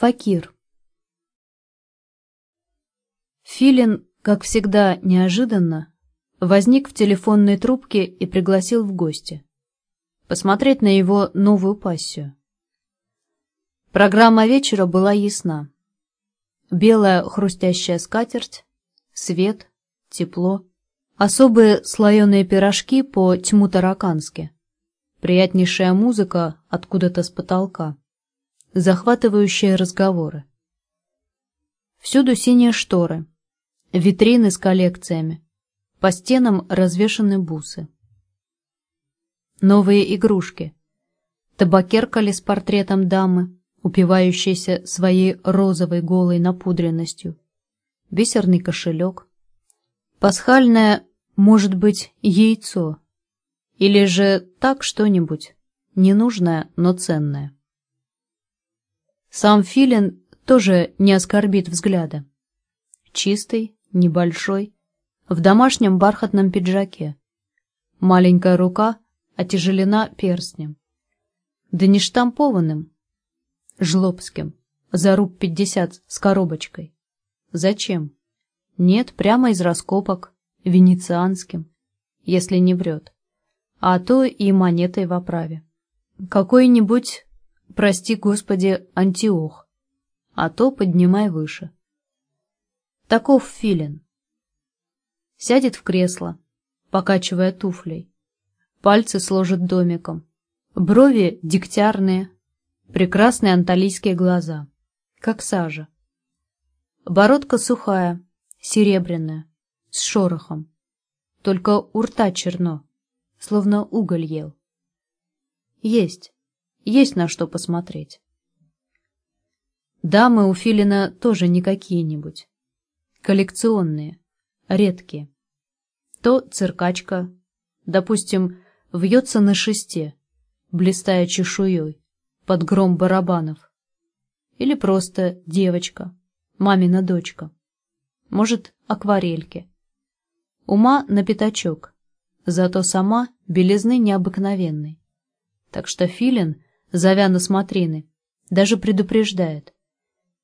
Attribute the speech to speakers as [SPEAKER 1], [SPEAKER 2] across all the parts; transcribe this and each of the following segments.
[SPEAKER 1] Факир. Филин, как всегда неожиданно, возник в телефонной трубке и пригласил в гости. Посмотреть на его новую пассию. Программа вечера была ясна. Белая хрустящая скатерть, свет, тепло, особые слоеные пирожки по тьму-таракански, приятнейшая музыка откуда-то с потолка, захватывающие разговоры. Всюду синие шторы, витрины с коллекциями, по стенам развешаны бусы. Новые игрушки, табакерка с портретом дамы, упивающейся своей розовой голой напудренностью, бисерный кошелек, пасхальное, может быть, яйцо, или же так что-нибудь, ненужное, но ценное. Сам Филин тоже не оскорбит взгляда. Чистый, небольшой, в домашнем бархатном пиджаке. Маленькая рука отяжелена перстнем. Да не штампованным, жлобским, за руб пятьдесят с коробочкой. Зачем? Нет, прямо из раскопок, венецианским, если не врет. А то и монетой в оправе. Какой-нибудь, прости господи, антиох, а то поднимай выше. Таков филин. Сядет в кресло, покачивая туфлей. Пальцы сложит домиком. Брови дегтярные, прекрасные анталийские глаза, как сажа. Бородка сухая, серебряная, с шорохом. Только у рта черно, словно уголь ел. Есть, есть на что посмотреть. Дамы у Филина тоже не какие-нибудь коллекционные, редкие. То циркачка, допустим, вьется на шесте, блистая чешуей, под гром барабанов. Или просто девочка, мамина дочка. Может, акварельки. Ума на пятачок, зато сама белизны необыкновенной. Так что Филин, зовя на смотрины, даже предупреждает.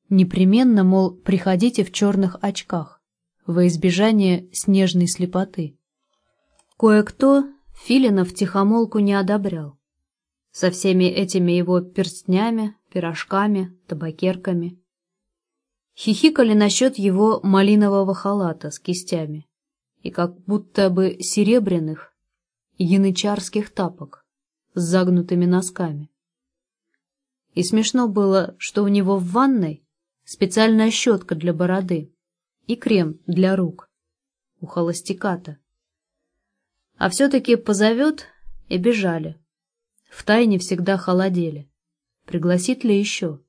[SPEAKER 1] Непременно, мол, приходите в черных очках, во избежание снежной слепоты. Кое-кто Филина в тихомолку не одобрял. Со всеми этими его перстнями, пирожками, табакерками. Хихикали насчет его малинового халата с кистями и как будто бы серебряных янычарских тапок с загнутыми носками. И смешно было, что у него в ванной специальная щетка для бороды и крем для рук. У холостяка-то. А все-таки позовет и бежали. Втайне всегда холодели. Пригласит ли еще?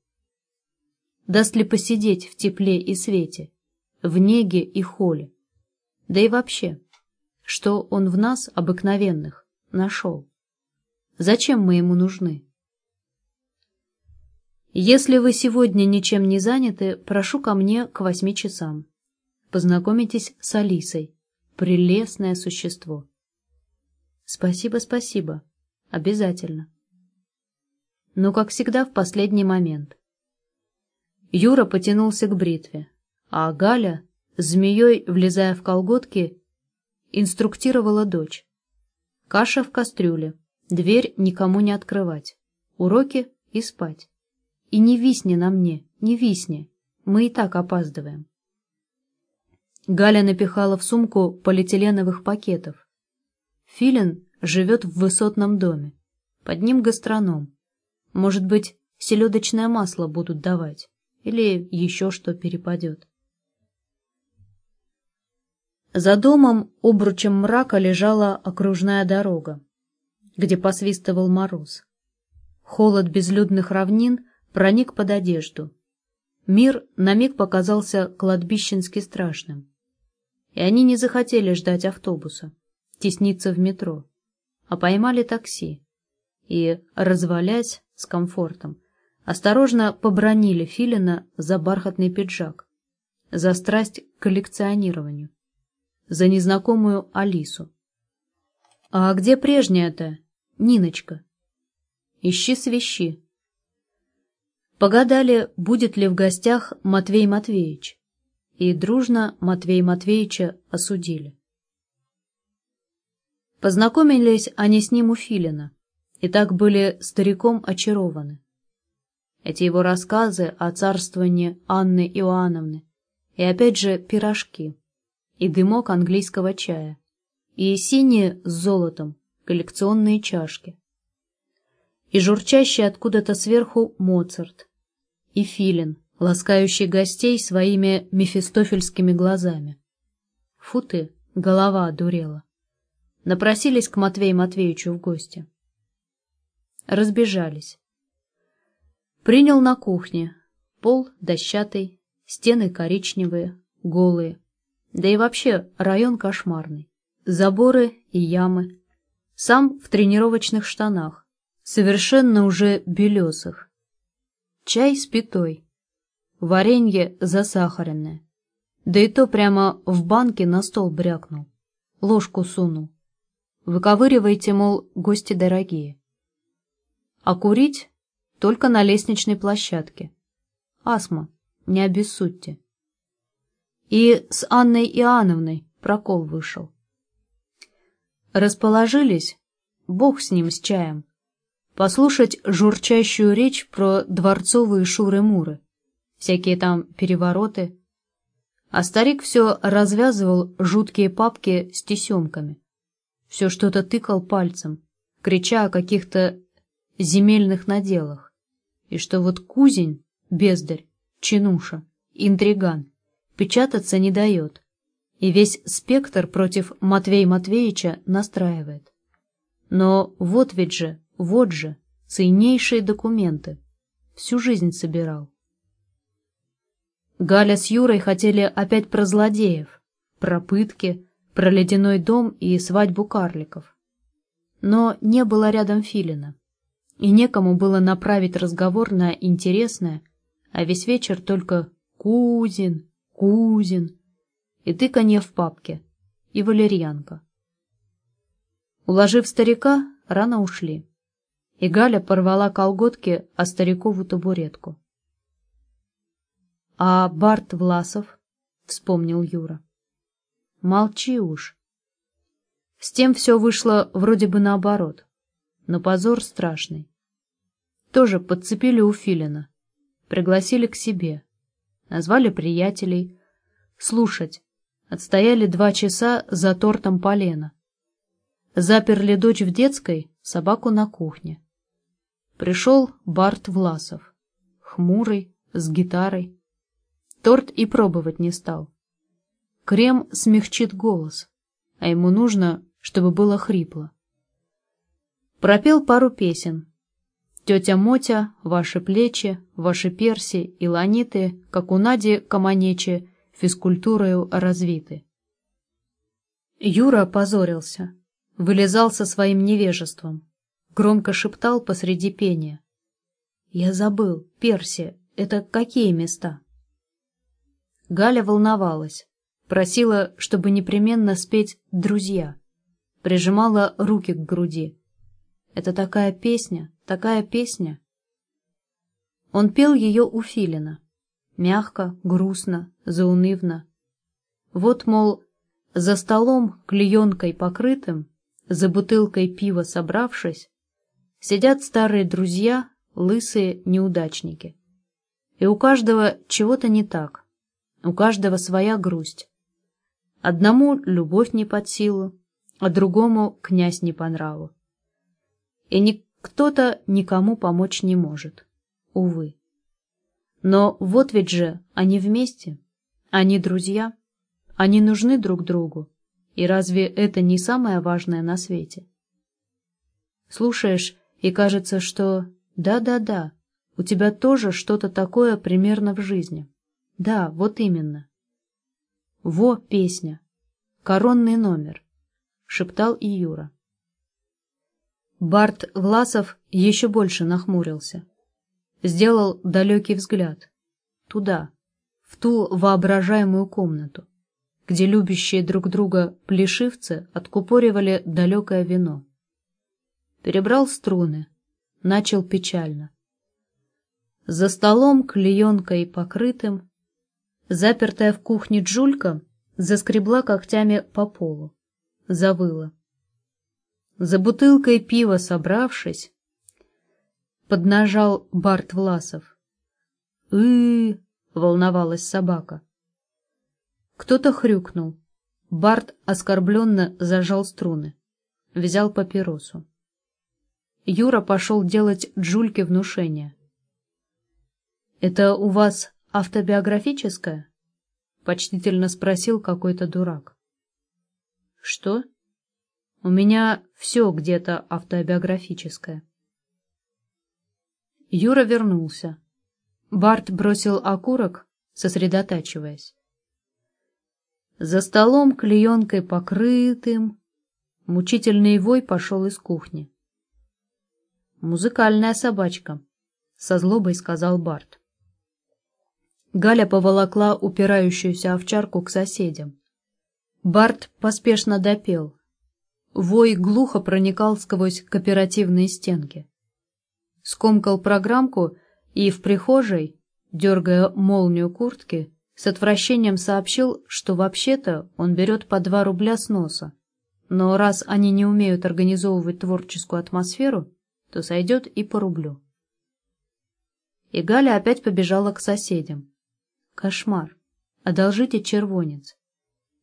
[SPEAKER 1] Даст ли посидеть в тепле и свете, в неге и холе? Да и вообще, что он в нас, обыкновенных, нашел? Зачем мы ему нужны? Если вы сегодня ничем не заняты, прошу ко мне к восьми часам. Познакомитесь с Алисой. Прелестное существо. Спасибо, спасибо. Обязательно. Но, как всегда, в последний момент. Юра потянулся к бритве, а Галя, змеей влезая в колготки, инструктировала дочь. Каша в кастрюле, дверь никому не открывать, уроки и спать. И не висни на мне, не висни. Мы и так опаздываем. Галя напихала в сумку полиэтиленовых пакетов. Филин живет в высотном доме. Под ним гастроном. Может быть, селедочное масло будут давать. Или еще что перепадет. За домом обручем мрака лежала окружная дорога, где посвистывал мороз. Холод безлюдных равнин проник под одежду. Мир на миг показался кладбищенски страшным. И они не захотели ждать автобуса, тесниться в метро, а поймали такси и, развалясь с комфортом, осторожно побронили Филина за бархатный пиджак, за страсть к коллекционированию, за незнакомую Алису. «А где прежняя-то, Ниночка?» «Ищи свищи», Погадали, будет ли в гостях Матвей Матвеевич, и дружно Матвей Матвеевича осудили. Познакомились они с ним у Филина, и так были стариком очарованы. Эти его рассказы о царствовании Анны Иоанновны, и опять же пирожки, и дымок английского чая, и синие с золотом коллекционные чашки, и журчащий откуда-то сверху Моцарт, и Филин, ласкающий гостей своими мефистофельскими глазами. Фу ты, голова одурела напросились к Матвею Матвеевичу в гости. Разбежались. Принял на кухне. Пол дощатый, стены коричневые, голые. Да и вообще район кошмарный. Заборы и ямы. Сам в тренировочных штанах, совершенно уже белесых. Чай с пятой. Варенье засахаренное. Да и то прямо в банке на стол брякнул. Ложку сунул. Выковыривайте, мол, гости дорогие. А курить только на лестничной площадке. Астма, не обессудьте. И с Анной Иоанновной прокол вышел. Расположились, бог с ним, с чаем, послушать журчащую речь про дворцовые шуры-муры, всякие там перевороты. А старик все развязывал жуткие папки с тесемками все что-то тыкал пальцем, крича о каких-то земельных наделах, и что вот кузень, бездарь, чинуша, интриган, печататься не дает, и весь спектр против Матвея Матвеевича настраивает. Но вот ведь же, вот же, ценнейшие документы. Всю жизнь собирал. Галя с Юрой хотели опять про злодеев, про пытки, про ледяной дом и свадьбу карликов. Но не было рядом Филина, и некому было направить разговор на интересное, а весь вечер только «Кузин, Кузин» и тыканье в папке, и валерьянка. Уложив старика, рано ушли, и Галя порвала колготки о старикову табуретку. — А Барт Власов? — вспомнил Юра. Молчи уж. С тем все вышло вроде бы наоборот, но позор страшный. Тоже подцепили у Филина, пригласили к себе, назвали приятелей, слушать, отстояли два часа за тортом полена. Заперли дочь в детской, собаку на кухне. Пришел Барт Власов, хмурый, с гитарой. Торт и пробовать не стал. Крем смягчит голос, а ему нужно, чтобы было хрипло. Пропел пару песен. Тетя Мотя, ваши плечи, ваши перси и ланиты, как у Нади Каманечи, физкультурою развиты. Юра позорился, вылезал со своим невежеством, громко шептал посреди пения. «Я забыл, Перси, это какие места?» Галя волновалась. Просила, чтобы непременно спеть «Друзья». Прижимала руки к груди. Это такая песня, такая песня. Он пел ее у Филина. Мягко, грустно, заунывно. Вот, мол, за столом клеенкой покрытым, за бутылкой пива собравшись, сидят старые друзья, лысые неудачники. И у каждого чего-то не так, у каждого своя грусть. Одному любовь не под силу, а другому князь не по нраву. И ни кто-то никому помочь не может, увы. Но вот ведь же они вместе, они друзья, они нужны друг другу, и разве это не самое важное на свете? Слушаешь, и кажется, что да-да-да, у тебя тоже что-то такое примерно в жизни. Да, вот именно. «Во песня! Коронный номер!» — шептал и Юра. Барт Власов еще больше нахмурился. Сделал далекий взгляд. Туда, в ту воображаемую комнату, где любящие друг друга плешивцы откупоривали далекое вино. Перебрал струны, начал печально. За столом клеенкой покрытым, запертая в кухне Джулька заскребла когтями по полу, завыла. За бутылкой пива собравшись, поднажал Барт Власов. «Ы-ы-ы!» волновалась собака. Кто-то хрюкнул. Барт оскорбленно зажал струны. Взял папиросу. Юра пошел делать Джульке внушение. «Это у вас автобиографическое?» — почтительно спросил какой-то дурак. «Что?» «У меня все где-то автобиографическое». Юра вернулся. Барт бросил окурок, сосредотачиваясь. За столом клеенкой покрытым мучительный вой пошел из кухни. «Музыкальная собачка», — со злобой сказал Барт. Галя поволокла упирающуюся овчарку к соседям. Барт поспешно допел. Вой глухо проникал сквозь кооперативные стенки. Скомкал программку и в прихожей, дергая молнию куртки, с отвращением сообщил, что вообще-то он берет по два рубля с носа. Но раз они не умеют организовывать творческую атмосферу, то сойдет и по рублю. И Галя опять побежала к соседям. Кошмар. Одолжите червонец.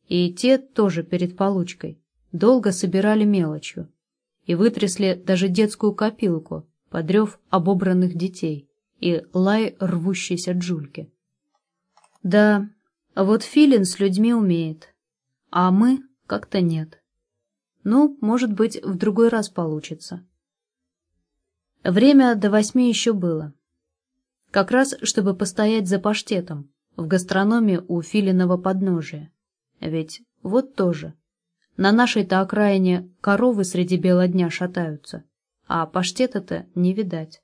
[SPEAKER 1] И те тоже перед получкой. Долго собирали мелочью. И вытрясли даже детскую копилку, подрев обобранных детей и лай рвущейся джульки. Да, вот Филин с людьми умеет, а мы как-то нет. Ну, может быть, в другой раз получится. Время до восьми еще было. Как раз, чтобы постоять за паштетом в гастрономе у Филиного подножия. Ведь вот тоже. На нашей-то окраине коровы среди бела дня шатаются, а паштета-то не видать.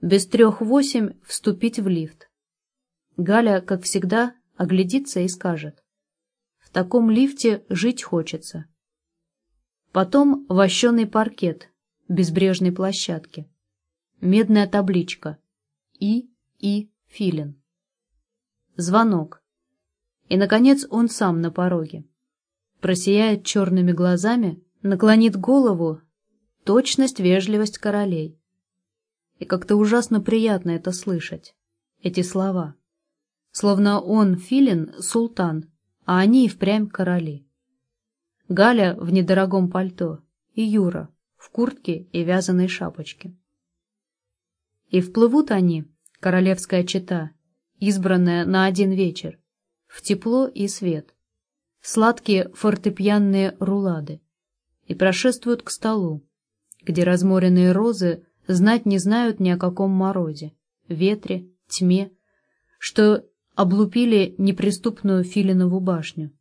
[SPEAKER 1] Без трех восемь вступить в лифт. Галя, как всегда, оглядится и скажет. В таком лифте жить хочется. Потом вощеный паркет, безбрежной площадки. Медная табличка. И. И. Филин. Звонок. И, наконец, он сам на пороге. Просияет черными глазами, наклонит голову. Точность, вежливость королей и как-то ужасно приятно это слышать, эти слова. Словно он, Филин, султан, а они и впрямь короли. Галя в недорогом пальто и Юра в куртке и вязаной шапочке. И вплывут они, королевская чета, избранная на один вечер, в тепло и свет, сладкие фортепианные рулады, и прошествуют к столу, где разморенные розы знать не знают ни о каком морозе, ветре, тьме, что облупили неприступную Филинову башню,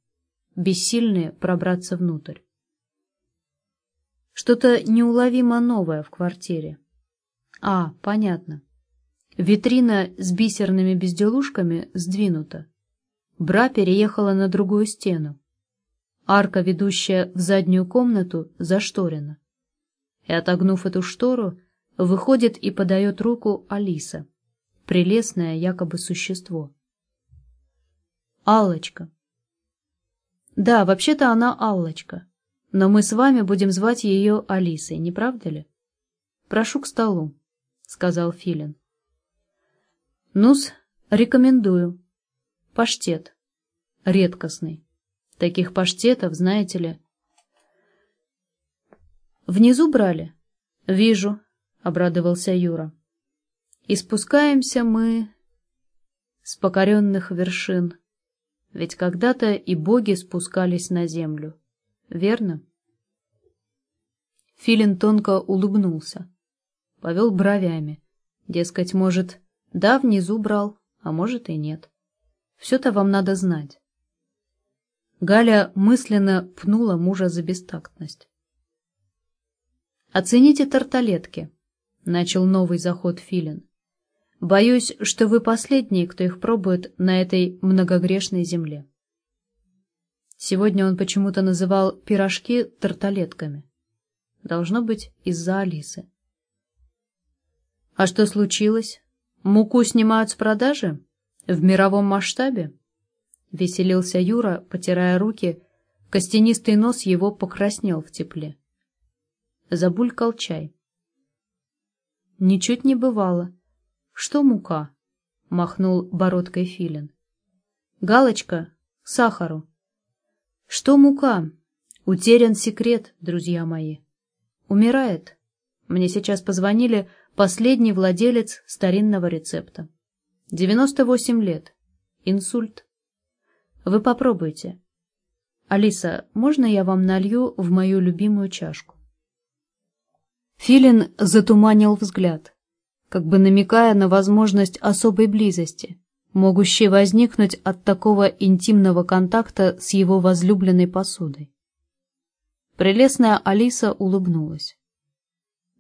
[SPEAKER 1] бессильные пробраться внутрь. Что-то неуловимо новое в квартире. А, понятно. Витрина с бисерными безделушками сдвинута. Бра переехала на другую стену. Арка, ведущая в заднюю комнату, зашторена. И, отогнув эту штору, Выходит и подает руку Алиса, прелестное якобы существо. Аллочка. Да, вообще-то она Аллочка, но мы с вами будем звать ее Алисой, не правда ли? Прошу к столу, сказал Филин. Нус, рекомендую. Паштет. Редкостный. Таких паштетов, знаете ли. Внизу брали? Вижу, — обрадовался Юра. «И спускаемся мы с покоренных вершин, ведь когда-то и боги спускались на землю, верно?» Филин тонко улыбнулся, повел бровями, дескать, может, да, внизу брал, а может и нет. Все-то вам надо знать. Галя мысленно пнула мужа за бестактность. «Оцените тарталетки», — начал новый заход Филин. «Боюсь, что вы последний, кто их пробует на этой многогрешной земле». Сегодня он почему-то называл пирожки тарталетками. Должно быть, из-за Алисы. «А что случилось?» Муку снимают с продажи? В мировом масштабе? Веселился Юра, потирая руки, костянистый нос его покраснел в тепле. Забулькал чай. Ничуть не бывало. Что мука? Махнул бородкой филин. Галочка, сахару. Что мука? Утерян секрет, друзья мои. Умирает. Мне сейчас позвонили последний владелец старинного рецепта. 98 лет. Инсульт. Вы попробуйте. Алиса, можно я вам налью в мою любимую чашку? Филин затуманил взгляд, как бы намекая на возможность особой близости, могущей возникнуть от такого интимного контакта с его возлюбленной посудой. Прелестная Алиса улыбнулась.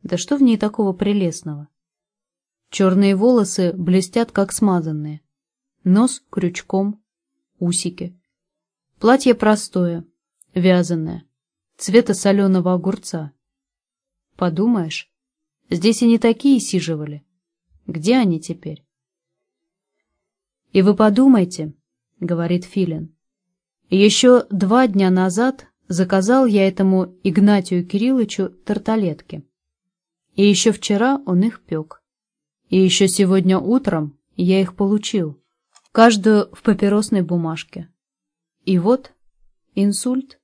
[SPEAKER 1] Да что в ней такого прелестного? Черные волосы блестят, как смазанные. Нос крючком, усики. Платье простое, вязаное, цвета соленого огурца. Подумаешь, здесь и не такие сиживали. Где они теперь? «И вы подумайте», — говорит Филин. «Еще два дня назад заказал я этому Игнатию Кирилловичу тарталетки. И еще вчера он их пек. И еще сегодня утром я их получил, каждую в папиросной бумажке. И вот инсульт.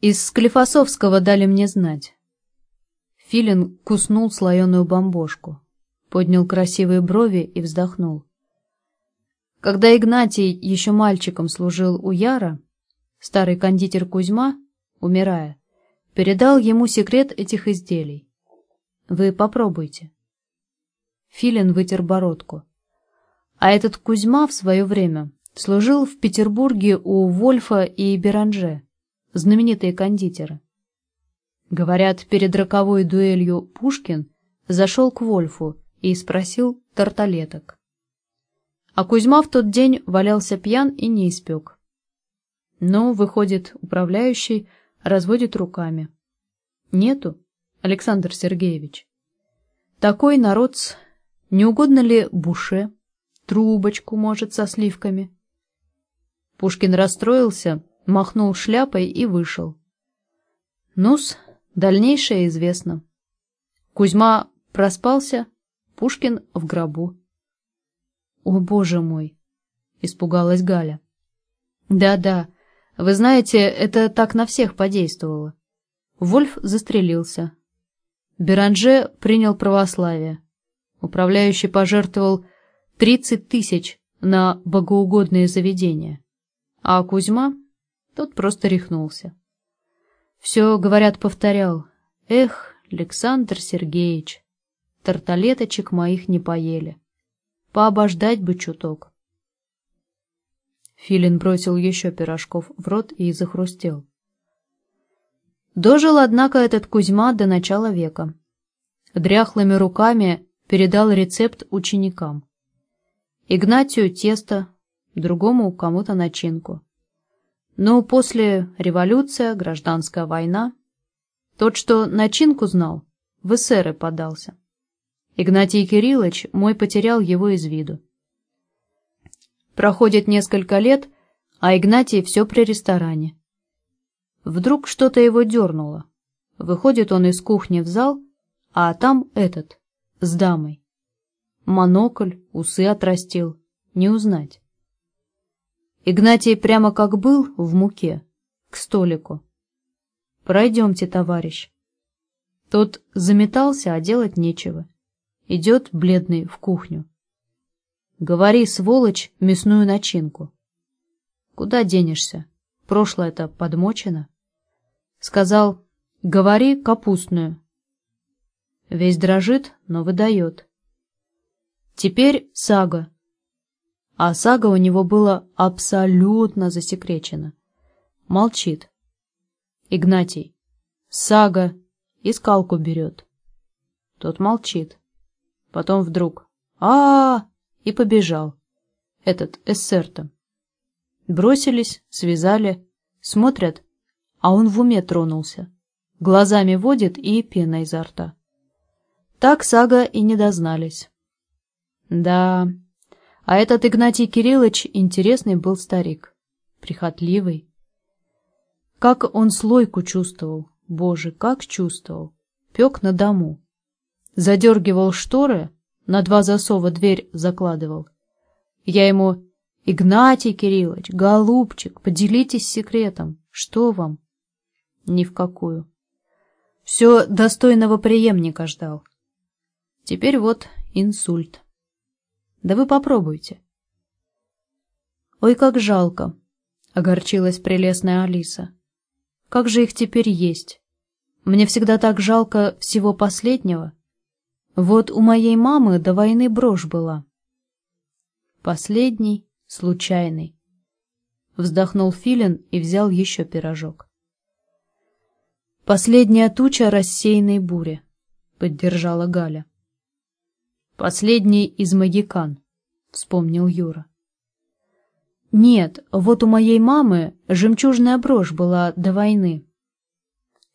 [SPEAKER 1] Из Склифосовского дали мне знать. Филин куснул слоеную бомбошку, поднял красивые брови и вздохнул. Когда Игнатий еще мальчиком служил у Яра, старый кондитер Кузьма, умирая, передал ему секрет этих изделий. Вы попробуйте. Филин вытер бородку. А этот Кузьма в свое время служил в Петербурге у Вольфа и Беранже, знаменитые кондитеры. Говорят, перед роковой дуэлью Пушкин зашел к Вольфу и спросил тарталеток. А Кузьма в тот день валялся пьян и не испек. Но, выходит, управляющий разводит руками. Нету, Александр Сергеевич. Такой народ, не угодно ли буше, трубочку, может, со сливками? Пушкин расстроился, махнул шляпой и вышел. Ну-с, Дальнейшее известно. Кузьма проспался, Пушкин в гробу. «О, боже мой!» — испугалась Галя. «Да-да, вы знаете, это так на всех подействовало. Вольф застрелился. Беранже принял православие. Управляющий пожертвовал тридцать тысяч на богоугодные заведения. А Кузьма, тот просто рехнулся. Все, говорят, повторял. Эх, Александр Сергеевич, тарталеточек моих не поели. Пообождать бы чуток. Филин бросил еще пирожков в рот и захрустел. Дожил, однако, этот Кузьма до начала века. Дряхлыми руками передал рецепт ученикам. Игнатию тесто, другому кому-то начинку. Но после революция, гражданская война, тот, что начинку знал, в эсеры подался. Игнатий Кириллович мой потерял его из виду. Проходит несколько лет, а Игнатий все при ресторане. Вдруг что-то его дернуло. Выходит он из кухни в зал, а там этот, с дамой. Монокль, усы отрастил, не узнать. Игнатий прямо как был в муке, к столику. «Пройдемте, товарищ». Тот заметался, а делать нечего. Идет бледный в кухню. «Говори, сволочь, мясную начинку». «Куда денешься? Прошлое-то подмочено». Сказал, «Говори капустную». Весь дрожит, но выдает. Теперь сага а сага у него была абсолютно засекречена. Молчит. Игнатий. Сага. И скалку берет. Тот молчит. Потом вдруг. а а, -а И побежал. Этот эссер-то. Бросились, связали, смотрят, а он в уме тронулся. Глазами водит и пена изо рта. Так сага и не дознались. Да, а этот Игнатий Кириллович интересный был старик, прихотливый. Как он слойку чувствовал, боже, как чувствовал, пек на дому. Задергивал шторы, на два засова дверь закладывал. Я ему, Игнатий Кириллович, голубчик, поделитесь секретом, что вам? Ни в какую. Все достойного преемника ждал. Теперь вот инсульт. Да вы попробуйте. Ой, как жалко, огорчилась прелестная Алиса. Как же их теперь есть? Мне всегда так жалко всего последнего. Вот у моей мамы до войны брошь была. Последний, случайный. Вздохнул Филин и взял еще пирожок. Последняя туча рассеянной бури, поддержала Галя. Последний из магикан, вспомнил Юра. Нет, вот у моей мамы жемчужная брошь была до войны.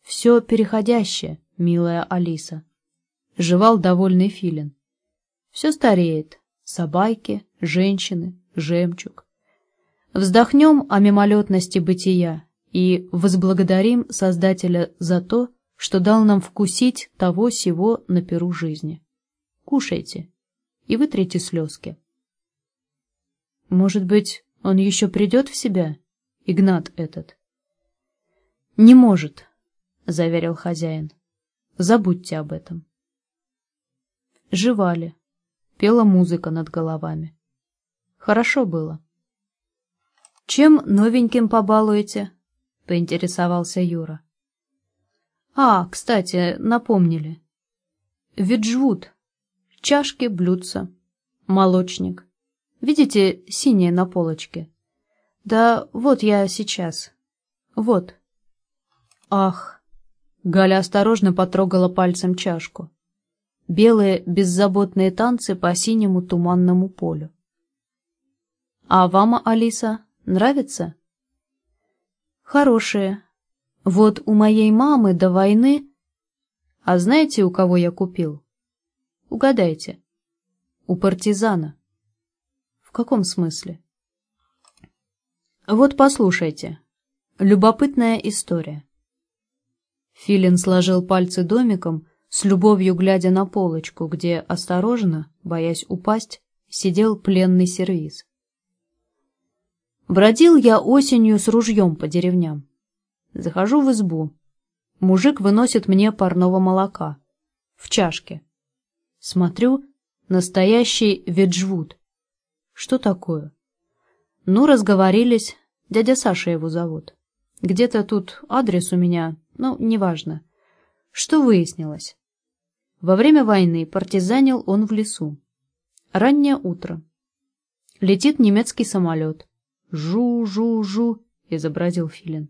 [SPEAKER 1] Все переходящее, милая Алиса. Жевал довольный филин. Все стареет. Собаки, женщины, жемчуг. Вздохнем о мимолетности бытия и возблагодарим Создателя за то, что дал нам вкусить того сего на перу жизни. Кушайте и вытрите слезки. Может быть, он еще придет в себя, Игнат этот? Не может, — заверил хозяин. Забудьте об этом. Жевали. Пела музыка над головами. Хорошо было. «Чем новеньким побалуете?» — поинтересовался Юра. «А, кстати, напомнили. Виджвуд. Чашки, блюдца. Молочник. Видите, синее на полочке? Да вот я сейчас. Вот». «Ах!» Галя осторожно потрогала пальцем чашку белые беззаботные танцы по синему туманному полю. «А вам, Алиса, нравится?» «Хорошие. Вот у моей мамы до войны...» «А знаете, у кого я купил?» «Угадайте». «У партизана». «В каком смысле?» «Вот послушайте. Любопытная история». Филин сложил пальцы домиком, с любовью глядя на полочку, где осторожно, боясь упасть, сидел пленный сервиз. Бродил я осенью с ружьем по деревням. Захожу в избу. Мужик выносит мне парного молока. В чашке. Смотрю, настоящий веджвуд. Что такое? Ну, разговорились. Дядя Саша его зовут. Где-то тут адрес у меня, ну, неважно. Что выяснилось? Во время войны партизанил он в лесу. Раннее утро. Летит немецкий самолет. «Жу-жу-жу», — изобразил Филин.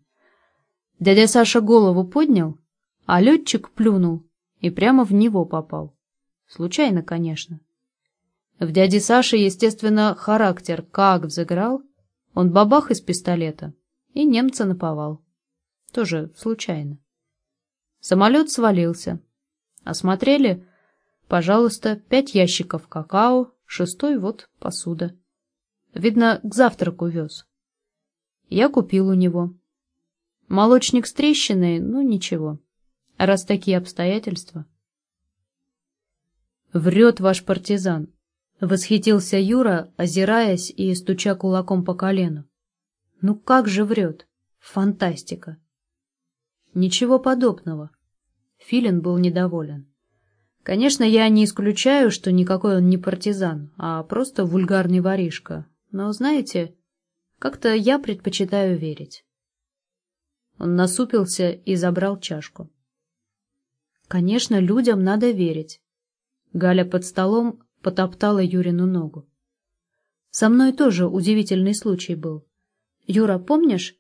[SPEAKER 1] Дядя Саша голову поднял, а летчик плюнул и прямо в него попал. Случайно, конечно. В дяде Саше, естественно, характер как взыграл, он бабах из пистолета и немца наповал. Тоже случайно. Самолет свалился, Осмотрели? Пожалуйста, пять ящиков какао, шестой вот посуда. Видно, к завтраку вез. Я купил у него. Молочник с трещиной, ну ничего. Раз такие обстоятельства. Врет ваш партизан. Восхитился Юра, озираясь и стуча кулаком по колену. Ну как же врет? Фантастика. Ничего подобного. Филин был недоволен. Конечно, я не исключаю, что никакой он не партизан, а просто вульгарный воришка. Но, знаете, как-то я предпочитаю верить. Он насупился и забрал чашку. Конечно, людям надо верить. Галя под столом потоптала Юрину ногу. Со мной тоже удивительный случай был. Юра, помнишь?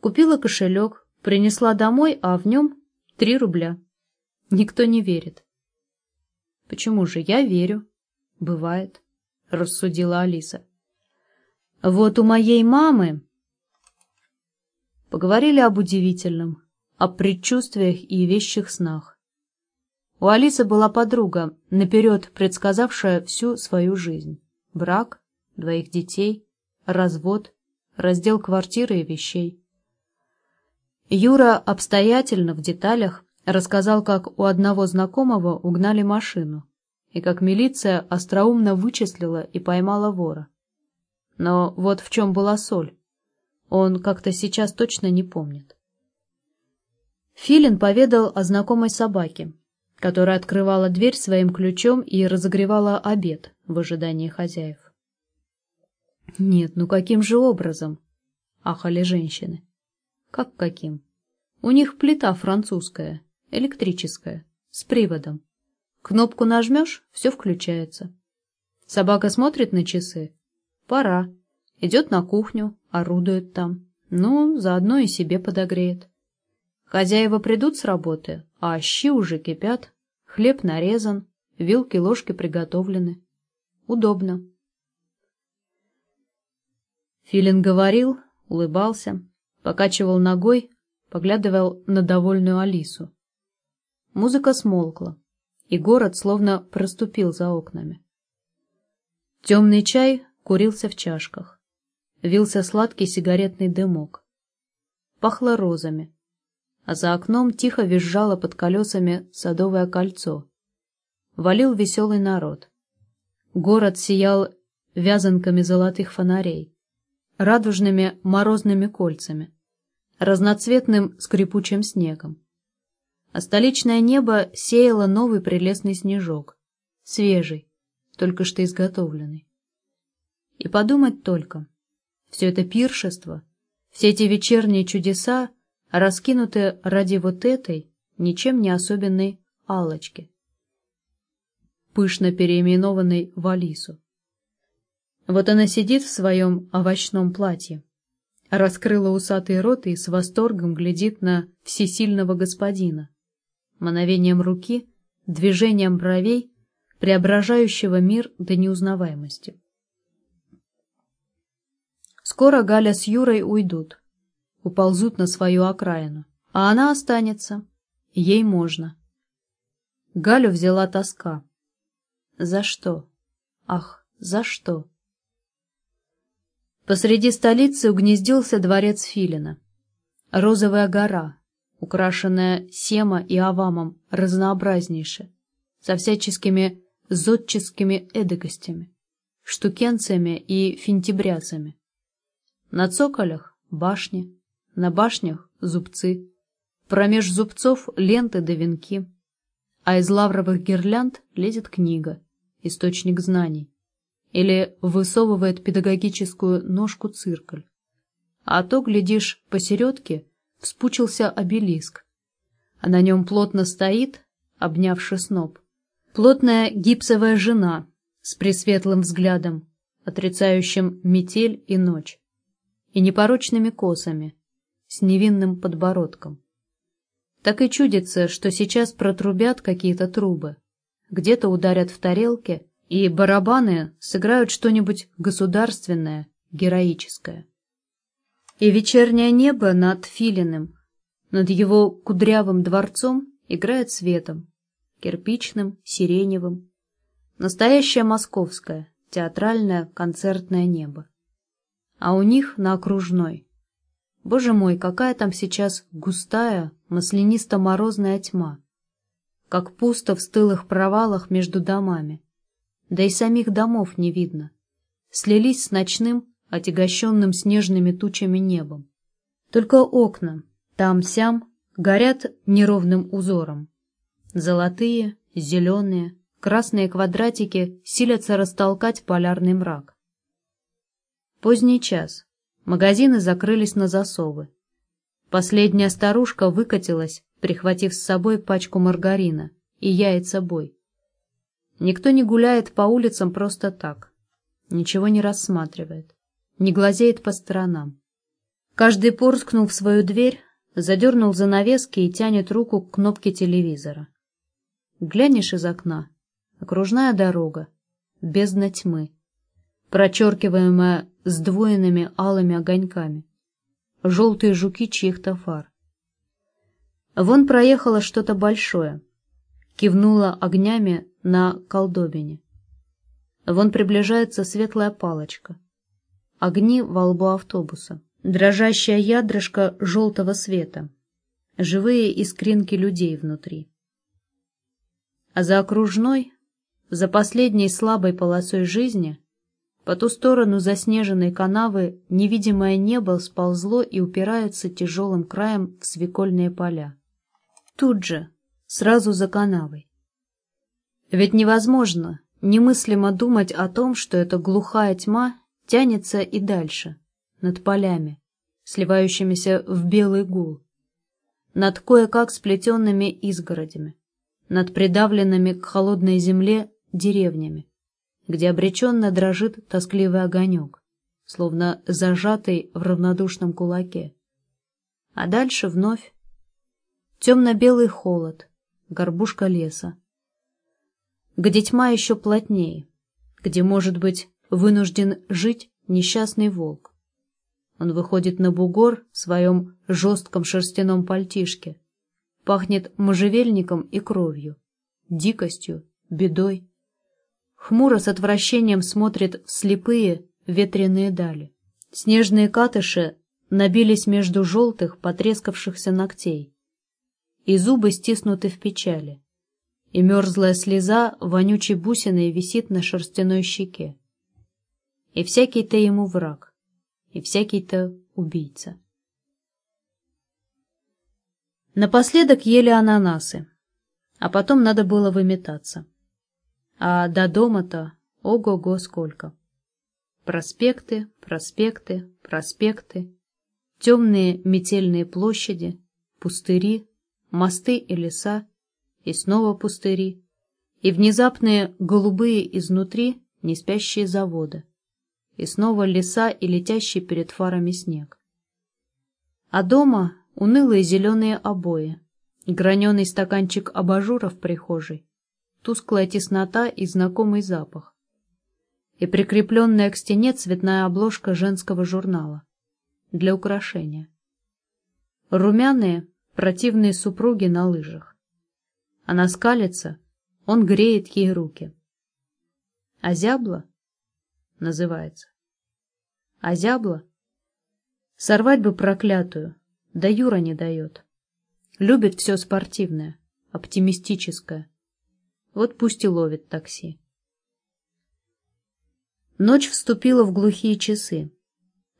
[SPEAKER 1] Купила кошелек, принесла домой, а в нем три рубля. Никто не верит. Почему же я верю? Бывает, рассудила Алиса. Вот у моей мамы поговорили об удивительном, о предчувствиях и вещих снах. У Алисы была подруга, наперед предсказавшая всю свою жизнь. Брак, двоих детей, развод, раздел квартиры и вещей. Юра обстоятельно, в деталях, рассказал, как у одного знакомого угнали машину, и как милиция остроумно вычислила и поймала вора. Но вот в чем была соль. Он как-то сейчас точно не помнит. Филин поведал о знакомой собаке, которая открывала дверь своим ключом и разогревала обед в ожидании хозяев. «Нет, ну каким же образом?» — ахали женщины. «Как каким? У них плита французская, электрическая, с приводом. Кнопку нажмешь — все включается. Собака смотрит на часы. Пора. Идет на кухню, орудует там. Ну, заодно и себе подогреет. Хозяева придут с работы, а щи уже кипят, хлеб нарезан, вилки, ложки приготовлены. Удобно. Филин говорил, улыбался, покачивал ногой, поглядывал на довольную Алису. Музыка смолкла, и город словно проступил за окнами. Темный чай курился в чашках. Вился сладкий сигаретный дымок. Пахло розами а за окном тихо визжало под колесами садовое кольцо. Валил веселый народ. Город сиял вязанками золотых фонарей, радужными морозными кольцами, разноцветным скрипучим снегом. А столичное небо сеяло новый прелестный снежок, свежий, только что изготовленный. И подумать только, все это пиршество, все эти вечерние чудеса раскинуты ради вот этой, ничем не особенной алочки, пышно переименованной в Алису. Вот она сидит в своем овощном платье, раскрыла усатый рот и с восторгом глядит на всесильного господина, мановением руки, движением бровей, преображающего мир до неузнаваемости. Скоро Галя с Юрой уйдут уползут на свою окраину, а она останется. Ей можно. Галю взяла тоска. За что? Ах, за что? Посреди столицы угнездился дворец Филина. Розовая гора, украшенная сема и авамом разнообразнейше, со всяческими зодческими эдакостями, штукенцами и финтибряцами. На цоколях — башни, на башнях — зубцы, промеж зубцов — ленты да венки, а из лавровых гирлянд лезет книга, источник знаний, или высовывает педагогическую ножку циркуль. А то, глядишь, посередке вспучился обелиск, а на нем плотно стоит, обнявши сноп, плотная гипсовая жена с пресветлым взглядом, отрицающим метель и ночь, и непорочными косами, с невинным подбородком. Так и чудится, что сейчас протрубят какие-то трубы, где-то ударят в тарелке, и барабаны сыграют что-нибудь государственное, героическое. И вечернее небо над Филиным, над его кудрявым дворцом играет светом, кирпичным, сиреневым. Настоящее московское, театральное, концертное небо. А у них на окружной Боже мой, какая там сейчас густая, маслянисто-морозная тьма. Как пусто в стылых провалах между домами. Да и самих домов не видно. Слились с ночным, отягощенным снежными тучами небом. Только окна, там-сям, горят неровным узором. Золотые, зеленые, красные квадратики силятся растолкать полярный мрак. Поздний час. Магазины закрылись на засовы. Последняя старушка выкатилась, прихватив с собой пачку маргарина и яйца бой. Никто не гуляет по улицам просто так, ничего не рассматривает, не глазеет по сторонам. Каждый порскнул в свою дверь, задернул занавески и тянет руку к кнопке телевизора. Глянешь из окна, окружная дорога, бездна тьмы, прочеркиваемая сдвоенными алыми огоньками. Желтые жуки чьих-то фар. Вон проехало что-то большое. кивнула огнями на колдобине. Вон приближается светлая палочка. Огни во лбу автобуса. Дрожащая ядрышко желтого света. Живые искринки людей внутри. А за окружной, за последней слабой полосой жизни, по ту сторону заснеженной канавы невидимое небо сползло и упирается тяжелым краем в свекольные поля. Тут же, сразу за канавой. Ведь невозможно, немыслимо думать о том, что эта глухая тьма тянется и дальше, над полями, сливающимися в белый гул, над кое-как сплетенными изгородями, над придавленными к холодной земле деревнями, где обреченно дрожит тоскливый огонек, словно зажатый в равнодушном кулаке. А дальше вновь темно-белый холод, горбушка леса, где тьма еще плотнее, где, может быть, вынужден жить несчастный волк. Он выходит на бугор в своем жестком шерстяном пальтишке, пахнет можжевельником и кровью, дикостью, бедой. Хмуро с отвращением смотрит в слепые ветреные дали. Снежные катыши набились между желтых, потрескавшихся ногтей, и зубы стиснуты в печали и мерзлая слеза вонючей бусиной висит на шерстяной щеке. И всякий-то ему враг, и всякий-то убийца. Напоследок ели ананасы, а потом надо было выметаться. А до дома-то ого-го сколько. Проспекты, проспекты, проспекты, темные метельные площади, пустыри, мосты и леса, и снова пустыри, и внезапные голубые изнутри неспящие заводы, и снова леса и летящий перед фарами снег. А дома унылые зеленые обои, граненый стаканчик абажура в прихожей, тусклая теснота и знакомый запах, и прикрепленная к стене цветная обложка женского журнала для украшения. Румяные, противные супруги на лыжах. Она скалится, он греет ей руки. Озябла? Называется. Озябла? Сорвать бы проклятую, да Юра не дает. Любит все спортивное, оптимистическое. Вот пусть и ловит такси. Ночь вступила в глухие часы.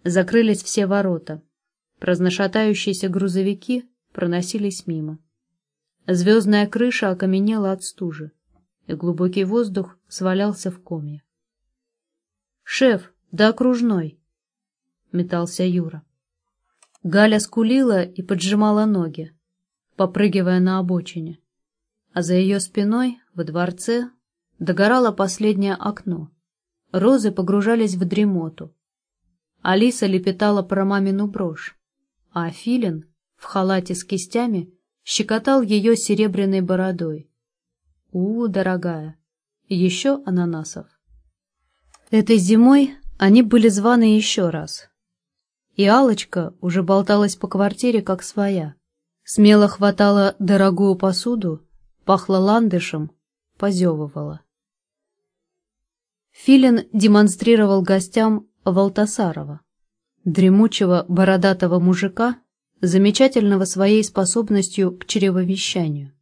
[SPEAKER 1] Закрылись все ворота. Праздношатающиеся грузовики проносились мимо. Звездная крыша окаменела от стужи, и глубокий воздух свалялся в коме. «Шеф, да окружной!» — метался Юра. Галя скулила и поджимала ноги, попрыгивая на обочине, а за ее спиной, во дворце, догорало последнее окно. Розы погружались в дремоту. Алиса лепетала про мамину брошь, а Филин в халате с кистями щекотал ее серебряной бородой. У, дорогая, еще ананасов. Этой зимой они были званы еще раз. И алочка уже болталась по квартире, как своя. Смело хватала дорогую посуду, пахла ландышем, позевывала. Филин демонстрировал гостям Валтасарова, дремучего бородатого мужика, замечательного своей способностью к чревовещанию.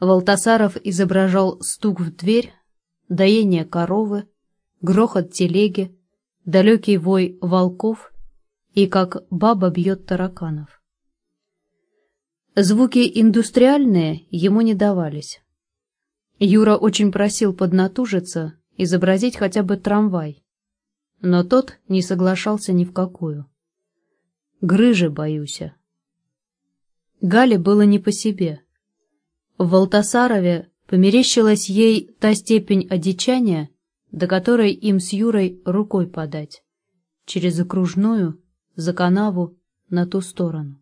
[SPEAKER 1] Волтасаров изображал стук в дверь, доение коровы, грохот телеги, далекий вой волков и как баба бьет тараканов. Звуки индустриальные ему не давались. Юра очень просил поднатужиться, изобразить хотя бы трамвай, но тот не соглашался ни в какую. Грыжи боюся. Гале было не по себе. В Волтасарове померещилась ей та степень одичания, до которой им с Юрой рукой подать, через окружную, за канаву, на ту сторону.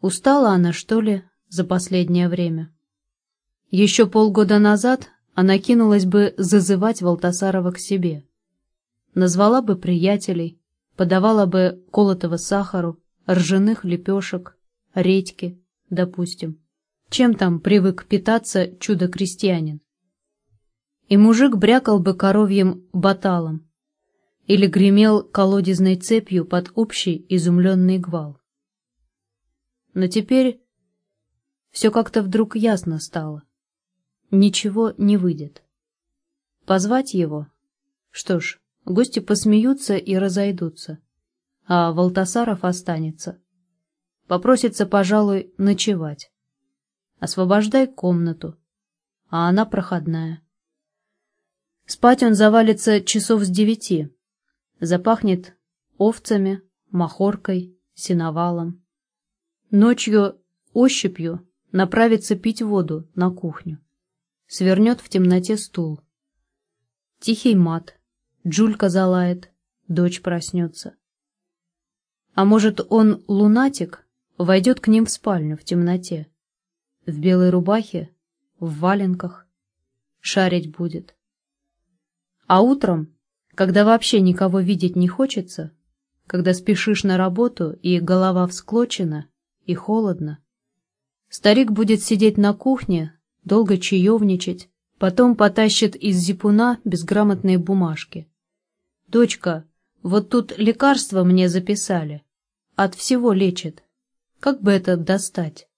[SPEAKER 1] Устала она, что ли, за последнее время? Еще полгода назад она кинулась бы зазывать Волтасарова к себе. Назвала бы приятелей, подавала бы колотого сахару, ржаных лепешек, редьки, допустим, чем там привык питаться чудо-крестьянин. И мужик брякал бы коровьим баталом или гремел колодезной цепью под общий изумленный гвал. Но теперь все как-то вдруг ясно стало. Ничего не выйдет. Позвать его? Что ж, гости посмеются и разойдутся, а Волтасаров останется. Попросится, пожалуй, ночевать. Освобождай комнату, а она проходная. Спать он завалится часов с девяти. Запахнет овцами, махоркой, сеновалом. Ночью ощупью направится пить воду на кухню. Свернет в темноте стул. Тихий мат. Джулька залает. Дочь проснется. А может, он лунатик, войдет к ним в спальню в темноте. В белой рубахе, в валенках. Шарить будет. А утром, когда вообще никого видеть не хочется, когда спешишь на работу и голова всклочена, и холодно, старик будет сидеть на кухне, долго чаевничать, потом потащит из зипуна безграмотные бумажки. «Дочка, вот тут лекарство мне записали. От всего лечит. Как бы это достать?»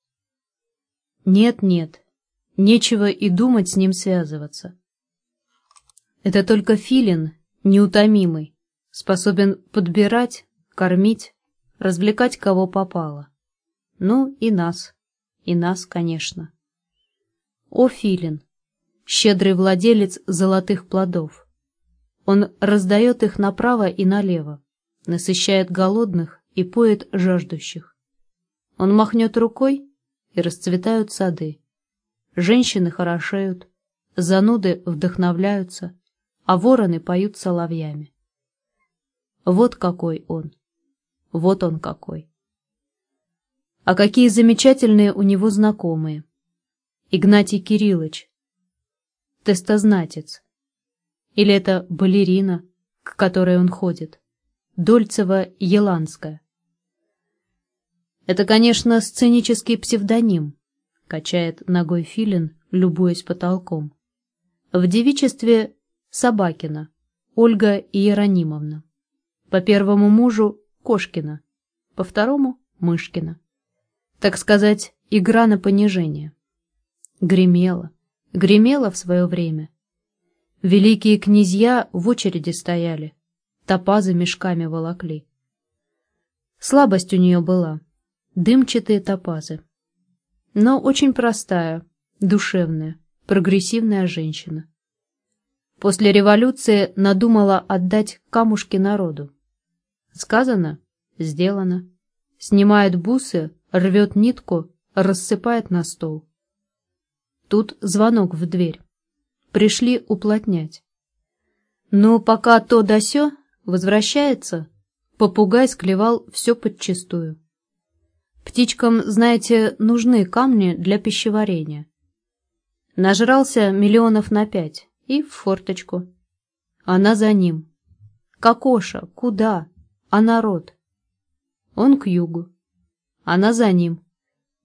[SPEAKER 1] «Нет-нет, нечего и думать с ним связываться. Это только филин, неутомимый, способен подбирать, кормить, развлекать кого попало. Ну и нас, и нас, конечно. О, филин, щедрый владелец золотых плодов. Он раздает их направо и налево, насыщает голодных и поет жаждущих. Он махнет рукой, и расцветают сады. Женщины хорошеют, зануды вдохновляются, а вороны поют соловьями. Вот какой он. Вот он какой. А какие замечательные у него знакомые. Игнатий Кириллович. Тестознатец. Или это балерина, к которой он ходит. Дольцева-Еланская. Это, конечно, сценический псевдоним, качает ногой Филин, любуясь потолком. В девичестве Собакина, Ольга Иеронимовна. По первому мужу Кошкина, по второму Мышкина. Так сказать, игра на понижение. Гремела, гремела в свое время. Великие князья в очереди стояли, топазы мешками волокли. Слабость у нее была, дымчатые топазы. Но очень простая, душевная, прогрессивная женщина. После революции надумала отдать камушки народу. Сказано — сделано. Снимает бусы, рвет нитку, рассыпает на стол. Тут звонок в дверь. Пришли уплотнять. Но пока то да сё возвращается, попугай склевал все подчистую. Птичкам, знаете, нужны камни для пищеварения. Нажрался миллионов на пять и в форточку. Она за ним. Кокоша, куда? А народ? Он к югу. Она за ним.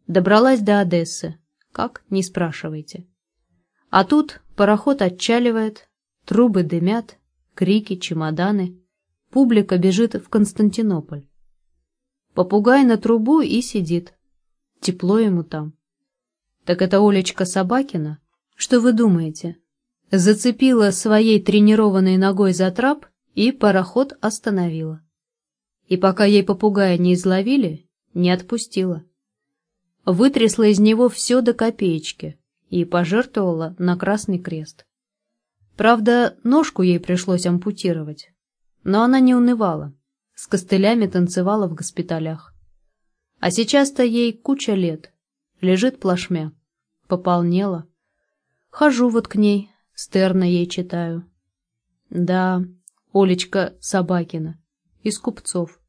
[SPEAKER 1] Добралась до Одессы. Как, не спрашивайте. А тут пароход отчаливает, трубы дымят, крики, чемоданы. Публика бежит в Константинополь. Попугай на трубу и сидит. Тепло ему там. Так это Олечка Собакина? Что вы думаете? Зацепила своей тренированной ногой за трап и пароход остановила. И пока ей попугая не изловили, не отпустила. Вытрясла из него все до копеечки и пожертвовала на Красный Крест. Правда, ножку ей пришлось ампутировать, но она не унывала, с костылями танцевала в госпиталях. А сейчас-то ей куча лет, лежит плашмя, пополнела. Хожу вот к ней, Стерна ей читаю. Да, Олечка Собакина, из купцов.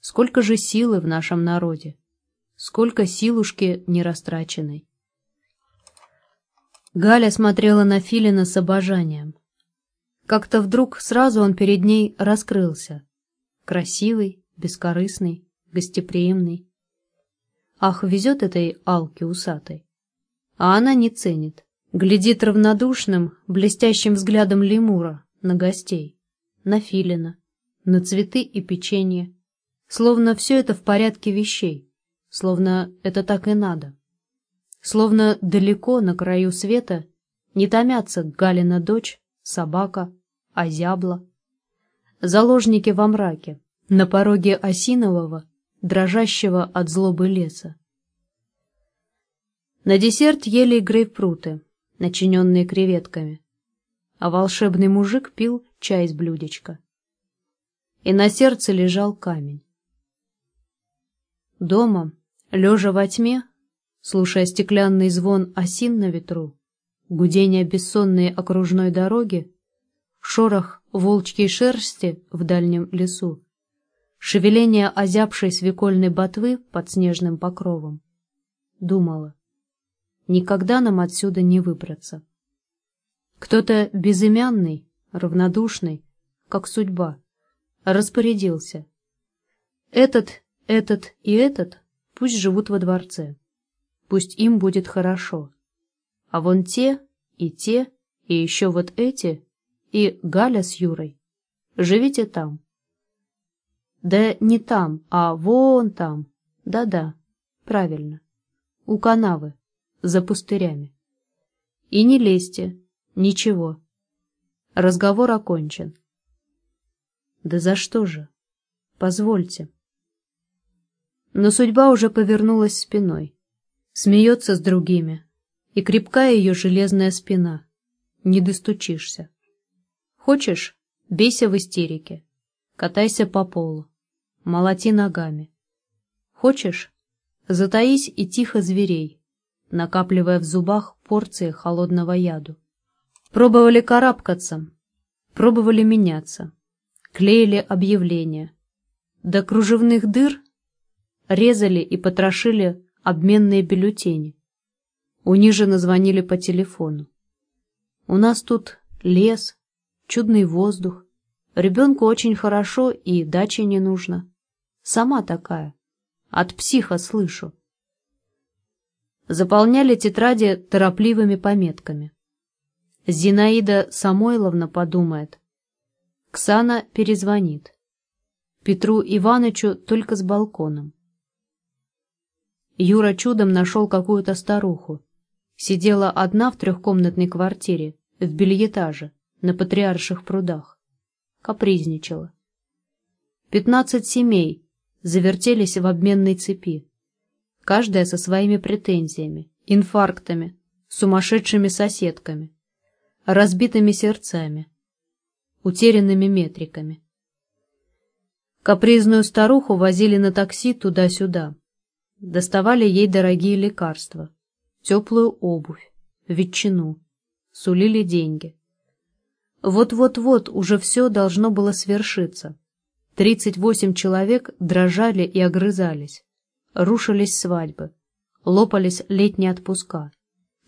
[SPEAKER 1] Сколько же силы в нашем народе, сколько силушки нерастраченной. Галя смотрела на Филина с обожанием. Как-то вдруг сразу он перед ней раскрылся. Красивый, бескорыстный, гостеприимный. Ах, везет этой Алке усатой. А она не ценит. Глядит равнодушным, блестящим взглядом лемура на гостей, на филина, на цветы и печенье. Словно все это в порядке вещей, словно это так и надо. Словно далеко на краю света не томятся Галина дочь, собака, озябла. Заложники во мраке, на пороге осинового, дрожащего от злобы леса. На десерт ели грейпфруты, начиненные креветками, а волшебный мужик пил чай из блюдечка. И на сердце лежал камень. Дома, лежа во тьме, слушая стеклянный звон осин на ветру, гудение бессонной окружной дороги, шорох волчьей шерсти в дальнем лесу, шевеление озябшей свекольной ботвы под снежным покровом. Думала, никогда нам отсюда не выбраться. Кто-то безымянный, равнодушный, как судьба, распорядился. Этот, этот и этот пусть живут во дворце, пусть им будет хорошо. А вон те и те, и еще вот эти, и Галя с Юрой, живите там. Да не там, а вон там. Да-да, правильно. У канавы, за пустырями. И не лезьте, ничего. Разговор окончен. Да за что же? Позвольте. Но судьба уже повернулась спиной. Смеется с другими. И крепкая ее железная спина. Не достучишься. Хочешь, бейся в истерике. Катайся по полу молоти ногами. Хочешь, затаись и тихо зверей, накапливая в зубах порции холодного яду. Пробовали карабкаться, пробовали меняться, клеили объявления. До кружевных дыр резали и потрошили обменные бюллетени. Униженно звонили по телефону. У нас тут лес, чудный воздух, ребенку очень хорошо и дачи не нужно. Сама такая. От психа слышу. Заполняли тетради торопливыми пометками. Зинаида Самойловна подумает. Ксана перезвонит. Петру Иванычу только с балконом. Юра чудом нашел какую-то старуху. Сидела одна в трехкомнатной квартире, в бельетаже, на Патриарших прудах. Капризничала. Пятнадцать семей, завертелись в обменной цепи. Каждая со своими претензиями, инфарктами, сумасшедшими соседками, разбитыми сердцами, утерянными метриками. Капризную старуху возили на такси туда-сюда. Доставали ей дорогие лекарства, теплую обувь, ветчину, сулили деньги. Вот-вот-вот уже все должно было свершиться. Тридцать восемь человек дрожали и огрызались. Рушились свадьбы. Лопались летние отпуска.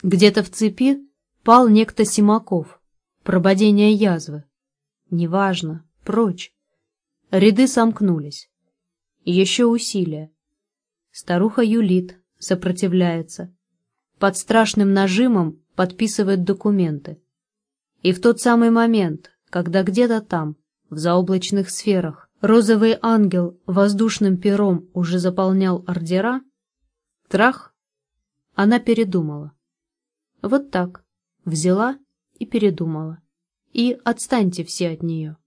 [SPEAKER 1] Где-то в цепи пал некто Симаков. Прободение язвы. Неважно. Прочь. Ряды сомкнулись. Еще усилия. Старуха юлит, сопротивляется. Под страшным нажимом подписывает документы. И в тот самый момент, когда где-то там, в заоблачных сферах, розовый ангел воздушным пером уже заполнял ордера, трах, она передумала. Вот так, взяла и передумала. И отстаньте все от нее.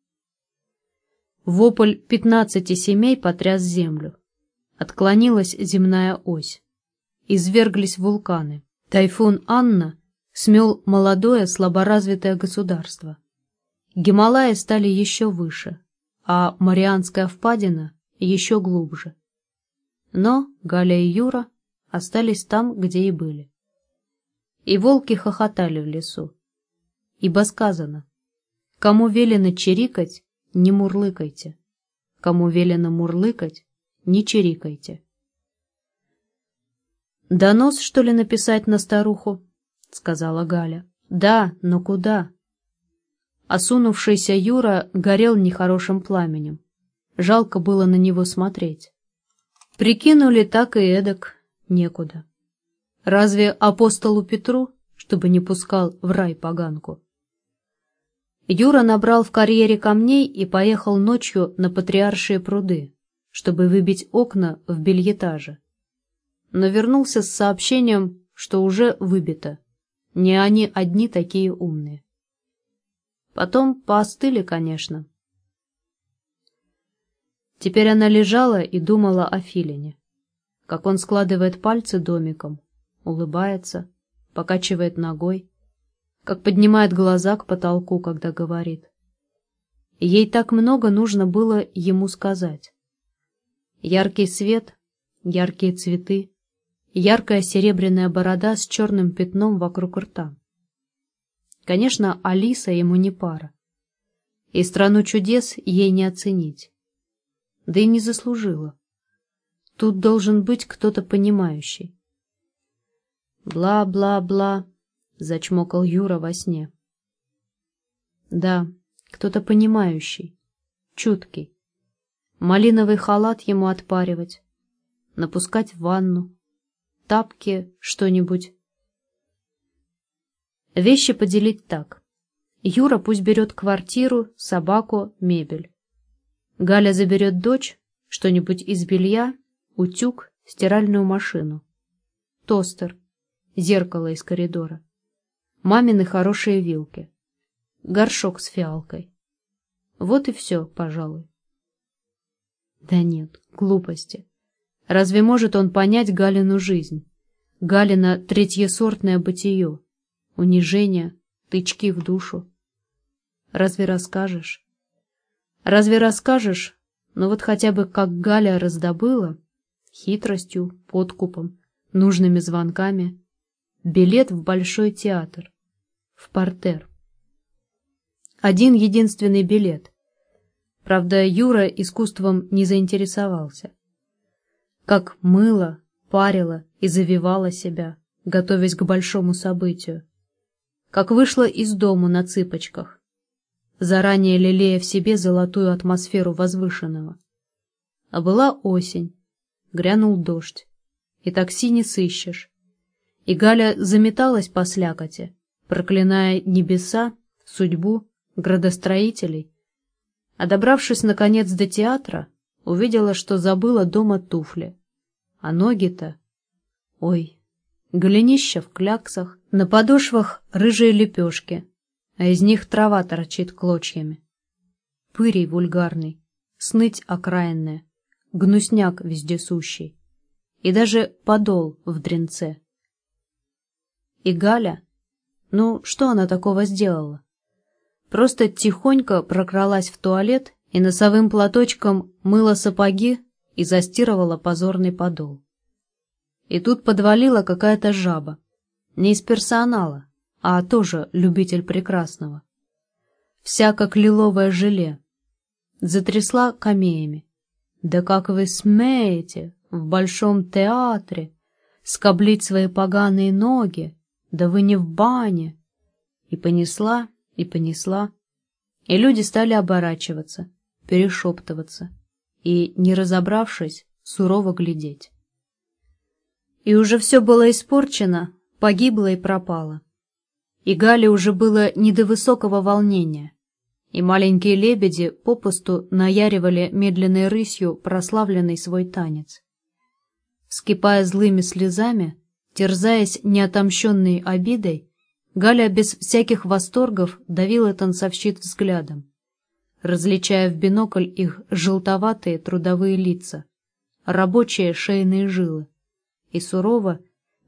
[SPEAKER 1] Вопль пятнадцати семей потряс землю. Отклонилась земная ось. Изверглись вулканы. Тайфун Анна смел молодое слаборазвитое государство. Гималаи стали еще выше а Марианская впадина еще глубже. Но Галя и Юра остались там, где и были. И волки хохотали в лесу. Ибо сказано, кому велено чирикать, не мурлыкайте, кому велено мурлыкать, не чирикайте. «Донос, что ли, написать на старуху?» — сказала Галя. «Да, но куда?» Осунувшийся Юра горел нехорошим пламенем. Жалко было на него смотреть. Прикинули так и эдак, некуда. Разве апостолу Петру, чтобы не пускал в рай поганку? Юра набрал в карьере камней и поехал ночью на Патриаршие пруды, чтобы выбить окна в бельетаже. Но вернулся с сообщением, что уже выбито. Не они одни такие умные. Потом поостыли, конечно. Теперь она лежала и думала о Филине. Как он складывает пальцы домиком, улыбается, покачивает ногой, как поднимает глаза к потолку, когда говорит. Ей так много нужно было ему сказать. Яркий свет, яркие цветы, яркая серебряная борода с черным пятном вокруг рта. Конечно, Алиса ему не пара. И страну чудес ей не оценить. Да и не заслужила. Тут должен быть кто-то понимающий. Бла-бла-бла. — зачмокал Юра во сне. Да, кто-то понимающий, чуткий. Малиновый халат ему отпаривать, напускать в ванну, тапки, что-нибудь. Вещи поделить так. Юра пусть берет квартиру, собаку, мебель. Галя заберет дочь, что-нибудь из белья, утюг, стиральную машину, тостер, зеркало из коридора мамины хорошие вилки, горшок с фиалкой. Вот и все, пожалуй. Да нет, глупости. Разве может он понять Галину жизнь? Галина третьесортное бытие, унижение, тычки в душу. Разве расскажешь? Разве расскажешь? Ну вот хотя бы как Галя раздобыла, хитростью, подкупом, нужными звонками, билет в Большой театр в портер. Один единственный билет. Правда, Юра искусством не заинтересовался. Как мыло, парила и завивала себя, готовясь к большому событию. Как вышла из дому на цыпочках, заранее лелея в себе золотую атмосферу возвышенного. А была осень, грянул дождь, и такси не сыщешь. И Галя заметалась по слякоти, проклиная небеса, судьбу, градостроителей. А добравшись, наконец, до театра, увидела, что забыла дома туфли. А ноги-то... Ой, голенища в кляксах, на подошвах рыжие лепешки, а из них трава торчит клочьями. Пырей вульгарный, сныть окраинная, гнусняк вездесущий, и даже подол в дренце. И Галя, ну, что она такого сделала? Просто тихонько прокралась в туалет и носовым платочком мыла сапоги и застирывала позорный подол. И тут подвалила какая-то жаба. Не из персонала, а тоже любитель прекрасного. Вся как лиловое желе. Затрясла камеями. «Да как вы смеете в большом театре скоблить свои поганые ноги да вы не в бане!» И понесла, и понесла. И люди стали оборачиваться, перешептываться и, не разобравшись, сурово глядеть. И уже все было испорчено, погибло и пропало. И Гале уже было не до высокого волнения, и маленькие лебеди попусту наяривали медленной рысью прославленный свой танец. Скипая злыми слезами, Терзаясь неотомщенной обидой, Галя без всяких восторгов давила танцовщиц взглядом, различая в бинокль их желтоватые трудовые лица, рабочие шейные жилы, и сурово,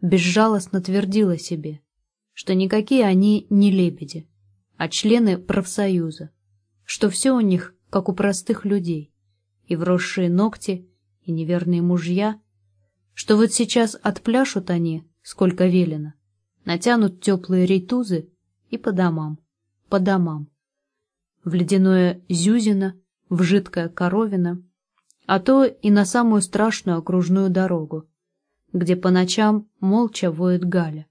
[SPEAKER 1] безжалостно твердила себе, что никакие они не лебеди, а члены профсоюза, что все у них, как у простых людей, и вросшие ногти, и неверные мужья — что вот сейчас отпляшут они, сколько велено, натянут теплые рейтузы и по домам, по домам. В ледяное Зюзино, в жидкое Коровино, а то и на самую страшную окружную дорогу, где по ночам молча воет Галя.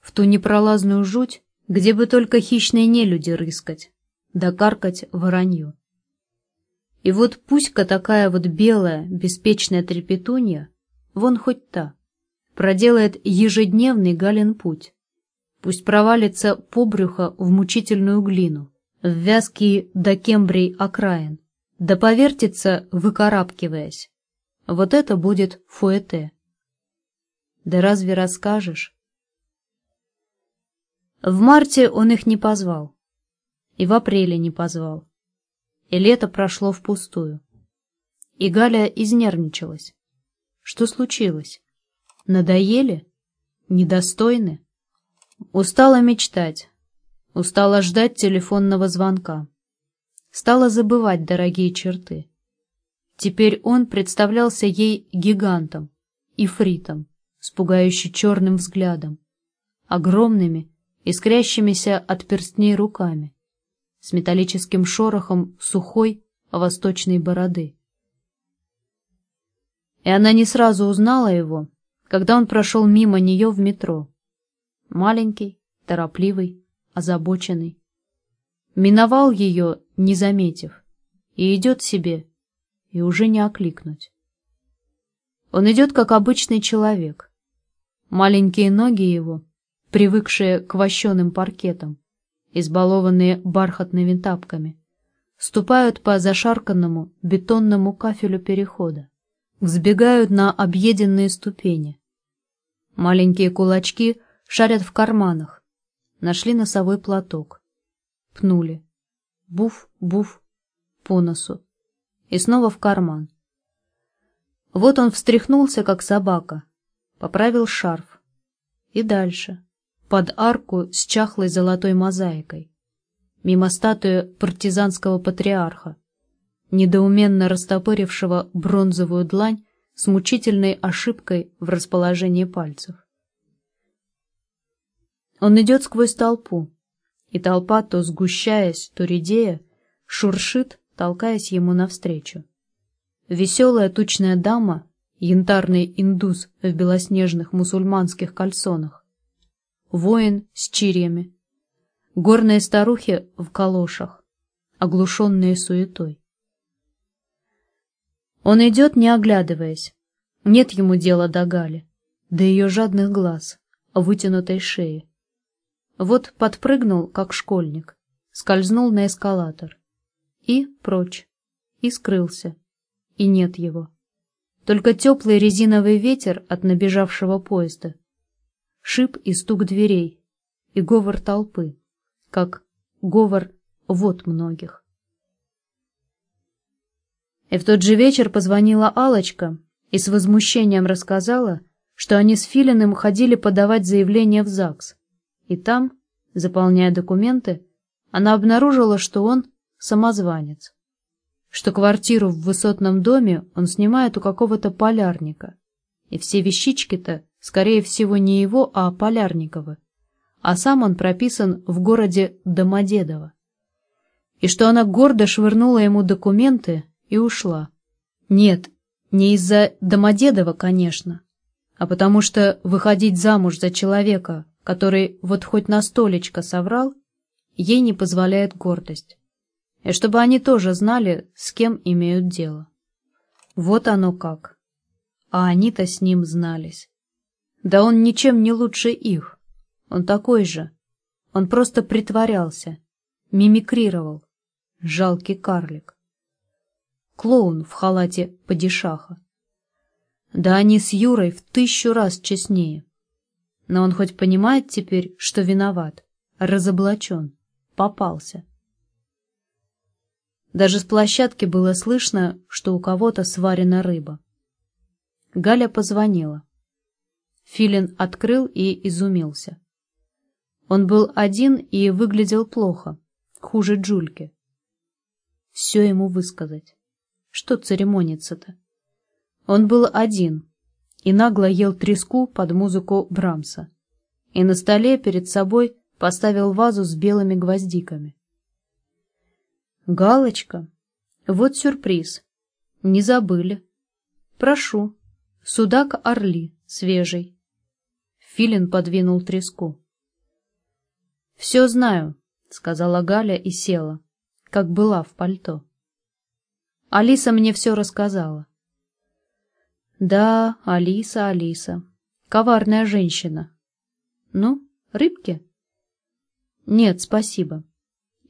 [SPEAKER 1] В ту непролазную жуть, где бы только хищные нелюди рыскать, да каркать воронью. И вот пусть-ка такая вот белая, беспечная трепетунья Вон хоть та, проделает ежедневный Галин путь. Пусть провалится по брюхо в мучительную глину, в вязкий до кембрий окраин, да повертится, выкарабкиваясь. Вот это будет фуэте. Да разве расскажешь? В марте он их не позвал. И в апреле не позвал. И лето прошло впустую. И Галя изнервничалась. Что случилось? Надоели? Недостойны? Устала мечтать. Устала ждать телефонного звонка. Стала забывать дорогие черты. Теперь он представлялся ей гигантом, ифритом, с пугающе черным взглядом, огромными, искрящимися от перстней руками, с металлическим шорохом сухой восточной бороды. И она не сразу узнала его, когда он прошел мимо нее в метро. Маленький, торопливый, озабоченный. Миновал ее, не заметив, и идет себе, и уже не окликнуть. Он идет, как обычный человек. Маленькие ноги его, привыкшие к вощеным паркетам, избалованные бархатными тапками, ступают по зашарканному бетонному кафелю перехода, взбегают на объеденные ступени. Маленькие кулачки шарят в карманах, нашли носовой платок, пнули. Буф-буф по носу и снова в карман. Вот он встряхнулся, как собака, поправил шарф. И дальше, под арку с чахлой золотой мозаикой, мимо статуи партизанского патриарха, недоуменно растопырившего бронзовую длань с мучительной ошибкой в расположении пальцев. Он идет сквозь толпу, и толпа, то сгущаясь, то редея, шуршит, толкаясь ему навстречу. Веселая тучная дама, янтарный индус в белоснежных мусульманских кальсонах, воин с чирьями, горные старухи в калошах, оглушенные суетой. Он идет, не оглядываясь. Нет ему дела до Гали, до ее жадных глаз, вытянутой шеи. Вот подпрыгнул, как школьник, скользнул на эскалатор и прочь, и скрылся, и нет его. Только теплый резиновый ветер от набежавшего поезда, шип и стук дверей, и говор толпы, как говор вот многих. И в тот же вечер позвонила алочка и с возмущением рассказала, что они с Филиным ходили подавать заявление в ЗАГС, и там, заполняя документы, она обнаружила, что он самозванец. Что квартиру в высотном доме он снимает у какого-то полярника. И все вещички-то, скорее всего, не его, а Полярникова. А сам он прописан в городе Домодедово. И что она гордо швырнула ему документы и ушла. Нет, не из-за Домодедова, конечно, а потому что выходить замуж за человека, который вот хоть на столечко соврал, ей не позволяет гордость и чтобы они тоже знали, с кем имеют дело. Вот оно как. А они-то с ним знались. Да он ничем не лучше их. Он такой же. Он просто притворялся, мимикрировал. Жалкий карлик. Клоун в халате падишаха. Да они с Юрой в тысячу раз честнее. Но он хоть понимает теперь, что виноват, разоблачен, попался. Даже с площадки было слышно, что у кого-то сварена рыба. Галя позвонила. Филин открыл и изумился. Он был один и выглядел плохо, хуже Джульки. Все ему высказать. Что церемониться-то? Он был один и нагло ел треску под музыку Брамса. И на столе перед собой поставил вазу с белыми гвоздиками. Галочка, вот сюрприз. Не забыли. Прошу. Судак орли, свежий. Филин подвинул треску. «Все знаю», — сказала Галя и села, как была в пальто. Алиса мне все рассказала. Да, Алиса, Алиса. коварная женщина. Ну, рыбки? Нет, спасибо.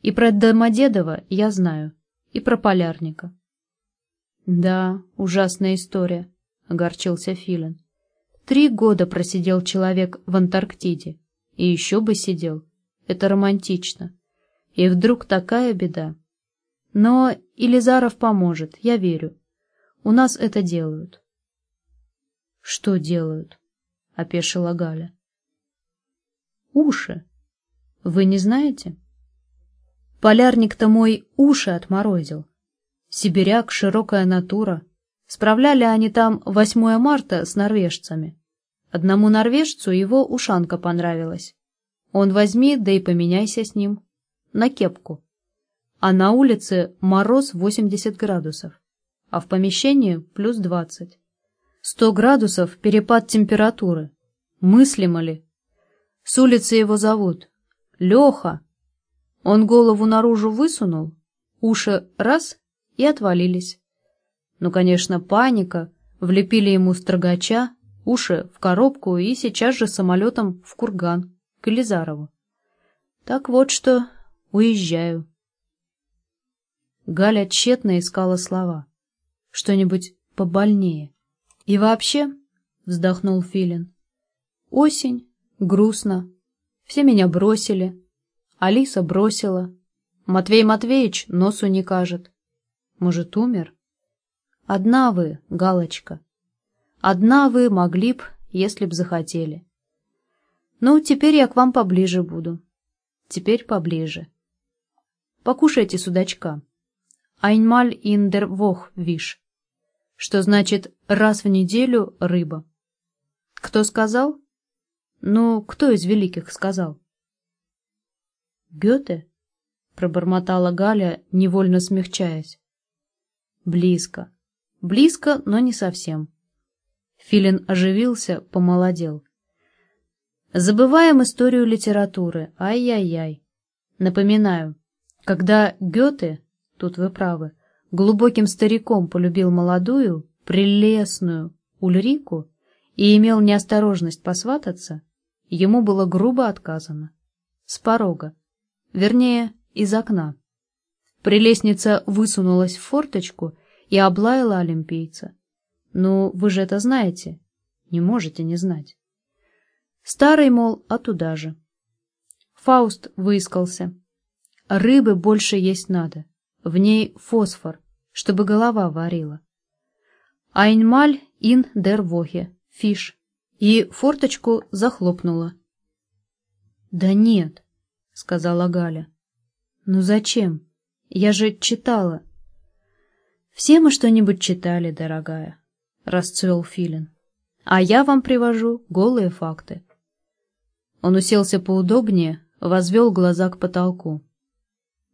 [SPEAKER 1] И про Домодедова я знаю, и про полярника. Да, ужасная история, огорчился Филин. Три года просидел человек в Антарктиде. И еще бы сидел. Это романтично. И вдруг такая беда. Но Илизаров поможет, я верю. У нас это делают. Что делают? — опешила Галя. Уши. Вы не знаете? Полярник-то мой уши отморозил. Сибиряк, широкая натура. Справляли они там 8 марта с норвежцами. Одному норвежцу его ушанка понравилась. Он возьми, да и поменяйся с ним. На кепку. А на улице мороз 80 градусов, а в помещении плюс 20. 100 градусов перепад температуры. Мыслимо ли? С улицы его зовут. Леха. Он голову наружу высунул, уши раз и отвалились. Ну, конечно, паника, влепили ему строгача, уши в коробку и сейчас же самолетом в Курган, к Елизарову. Так вот что, уезжаю. Галя тщетно искала слова. Что-нибудь побольнее. И вообще, вздохнул Филин, осень, грустно, все меня бросили, Алиса бросила, Матвей Матвеевич носу не кажет. Может, умер? Одна вы, Галочка. Одна вы могли б, если б захотели. Ну, теперь я к вам поближе буду. Теперь поближе. Покушайте судачка. Айнмаль индер вох виш. Что значит раз в неделю рыба. Кто сказал? Ну, кто из великих сказал? Гёте? Пробормотала Галя, невольно смягчаясь. Близко. Близко, но не совсем. Филин оживился, помолодел. Забываем историю литературы. Ай-яй-яй. Напоминаю, когда Гёте, тут вы правы, глубоким стариком полюбил молодую, прелестную Ульрику и имел неосторожность посвататься, ему было грубо отказано. С порога. Вернее, из окна. Прелестница высунулась в форточку и облаяла олимпийца. Ну, вы же это знаете. Не можете не знать. Старый, мол, а же. Фауст выискался. Рыбы больше есть надо. В ней фосфор, чтобы голова варила. Айнмаль ин дер вохе, фиш. И форточку захлопнула. «Да нет», — сказала Галя. «Ну зачем? Я же читала». «Все мы что-нибудь читали, дорогая», — расцвел Филин. «А я вам привожу голые факты». Он уселся поудобнее, возвел глаза к потолку.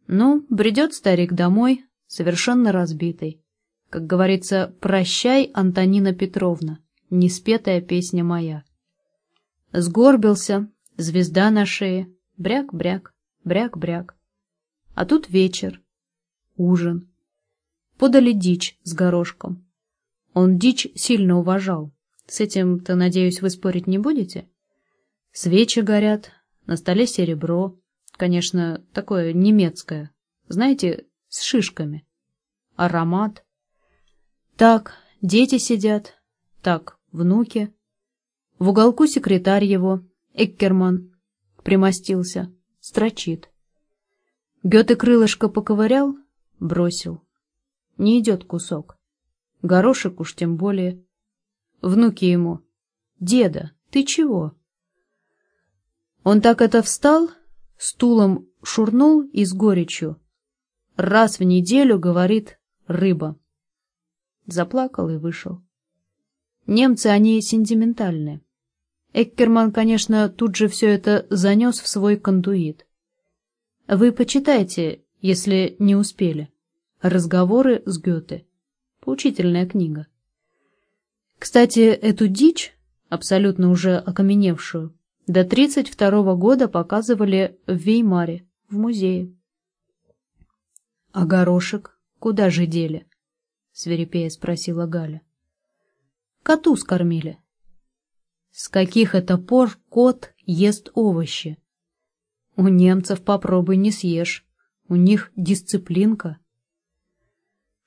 [SPEAKER 1] Ну, бредет старик домой, совершенно разбитый. Как говорится, прощай, Антонина Петровна, неспетая песня моя. Сгорбился, звезда на шее, бряк-бряк, бряк-бряк. А тут вечер, ужин подали дичь с горошком. Он дичь сильно уважал. С этим-то, надеюсь, вы спорить не будете? Свечи горят, на столе серебро. Конечно, такое немецкое. Знаете, с шишками. Аромат. Так, дети сидят. Так, внуки. В уголку секретарь его, Эккерман, примостился, строчит. Гёте крылышко поковырял, бросил. Не идет кусок. Горошек уж тем более. Внуки ему. «Деда, ты чего?» Он так это встал, стулом шурнул и с горечью. Раз в неделю, говорит, рыба. Заплакал и вышел. Немцы, они сентиментальные. Эккерман, конечно, тут же все это занес в свой кондуит. Вы почитайте, если не успели. Разговоры с Гёте. Поучительная книга. Кстати, эту дичь, абсолютно уже окаменевшую, до 32 года показывали в Веймаре, в музее. — А горошек куда же дели? — свирепея спросила Галя. — Коту скормили. С каких это пор кот ест овощи? У немцев попробуй не съешь. У них дисциплинка.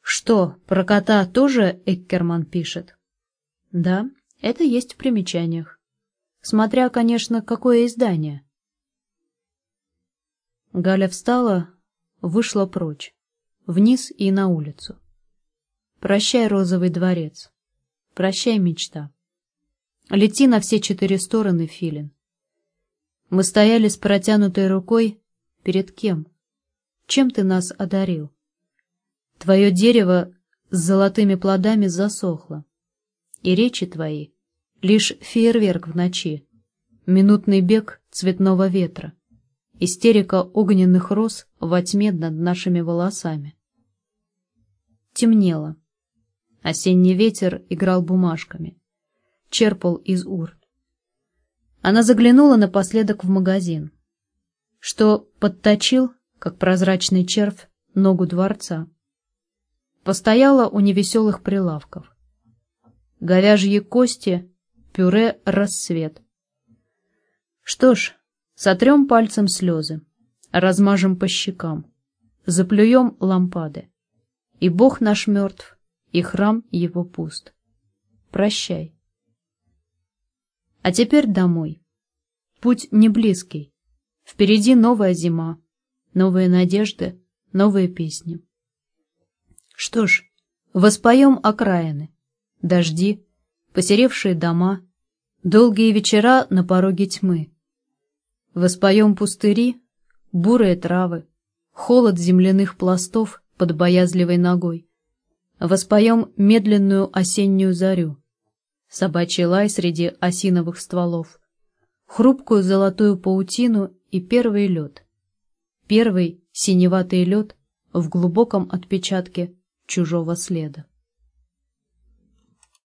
[SPEAKER 1] Что, про кота тоже Эккерман пишет? Да, это есть в примечаниях. Смотря, конечно, какое издание. Галя встала, вышла прочь, вниз и на улицу. Прощай, розовый дворец. Прощай, мечта. Лети на все четыре стороны, Филин. Мы стояли с протянутой рукой перед кем? Чем ты нас одарил? Твое дерево с золотыми плодами засохло, и речи твои — лишь фейерверк в ночи, минутный бег цветного ветра, истерика огненных роз во тьме над нашими волосами. Темнело. Осенний ветер играл бумажками, черпал из урн. Она заглянула напоследок в магазин, что подточил, как прозрачный червь, ногу дворца. Постояла у невеселых прилавков. Говяжьи кости, пюре рассвет. Что ж, сотрем пальцем слезы, размажем по щекам, заплюем лампады. И Бог наш мертв, и храм его пуст. Прощай. А теперь домой. Путь не близкий. Впереди новая зима, новые надежды, новые песни. Что ж, воспоем окраины, дожди, посеревшие дома, долгие вечера на пороге тьмы. Воспоем пустыри, бурые травы, холод земляных пластов под боязливой ногой. Воспоем медленную осеннюю зарю, собачий лай среди осиновых стволов, хрупкую золотую паутину и первый лед. Первый синеватый лед в глубоком отпечатке чужого следа.